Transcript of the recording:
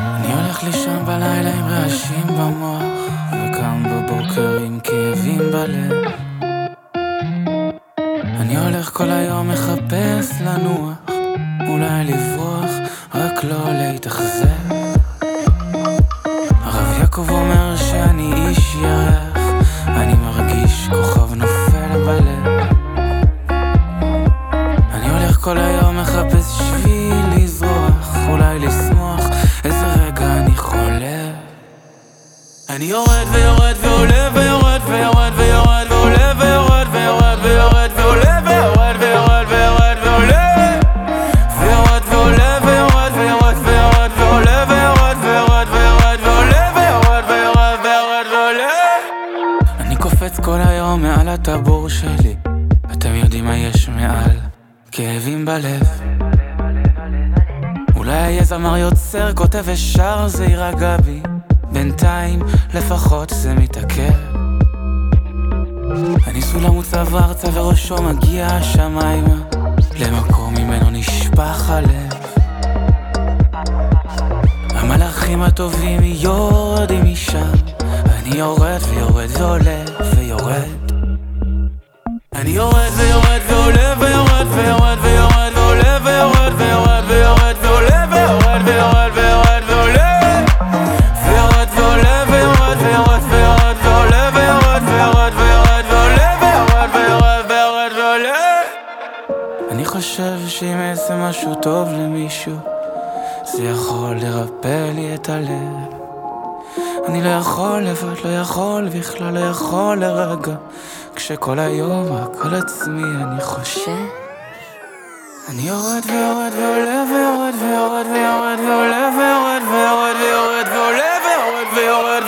אני הולך לישון בלילה עם רעשים במוח וקם בבוקר עם כאבים בלב. אני הולך כל היום מחפש לנוח אולי לברוח, רק לא להתאכזב. הרב יעקב אומר שאני איש ירח אני מרגיש כוכב נופל בלב. אני הולך כל היום מחפש שביל לזרוח אולי לשמוח חולה אני יורד ויורד ועולה ויורד ויורד ויורד ועולה ויורד ויורד ויורד ועולה ויורד ויורד ויורד ועולה ויורד ועולה ויורד ויורד ויורד ועולה ויורד ויורד ויורד ועולה אני קופץ כל היום מעל הטבור שלי אתם יודעים מה יש מעל כאבים בלב אולי יהיה זמר יוצר, כותב ושר, זה יירגע בי. בינתיים, לפחות זה מתעכב. אני סולם מוצב ארצה וראשו מגיע השמיימה למקום ממנו נשפך הלב. המלאכים הטובים יורדים משם. אני יורד ויורד ועולה ויורד. אני יורד ויורד חושב שאם אעשה משהו טוב למישהו, זה יכול לרפא לי את הלב. אני לא יכול לבד, לא יכול בכלל, לא יכול לרגע, כשכל היום רק על עצמי אני חושב. אני יורד ויורד ועולה ויורד ויורד ויורד ויורד ויורד ויורד ויורד ועולה ויורד ויורד